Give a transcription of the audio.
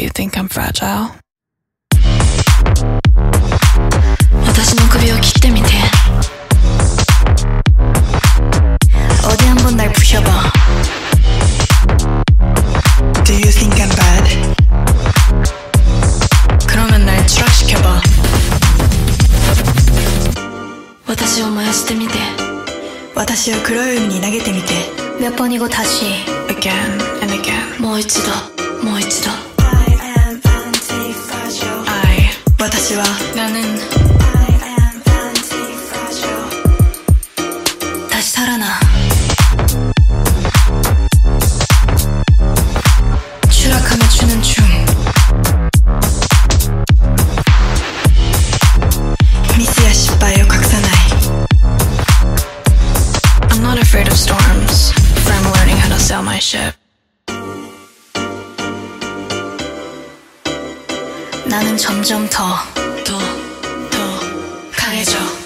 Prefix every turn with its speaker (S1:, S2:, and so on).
S1: Do you think I'm fragile?
S2: 私の首を切ってみて 어디 한번 날 부셔봐
S3: Do you think I'm bad?
S2: 그러면 날 추락시켜봐 私を燃やしてみて
S3: 私を黒い海に投げてみて
S2: 몇 번이고 다시
S1: Again and again.
S2: もう一度もう一度
S3: I am anti
S2: 다시 살아나。 추락하며 추는 춤
S1: I'm not afraid of storms from learning how to sail my ship
S2: 나는 점점 더 더 더 강해져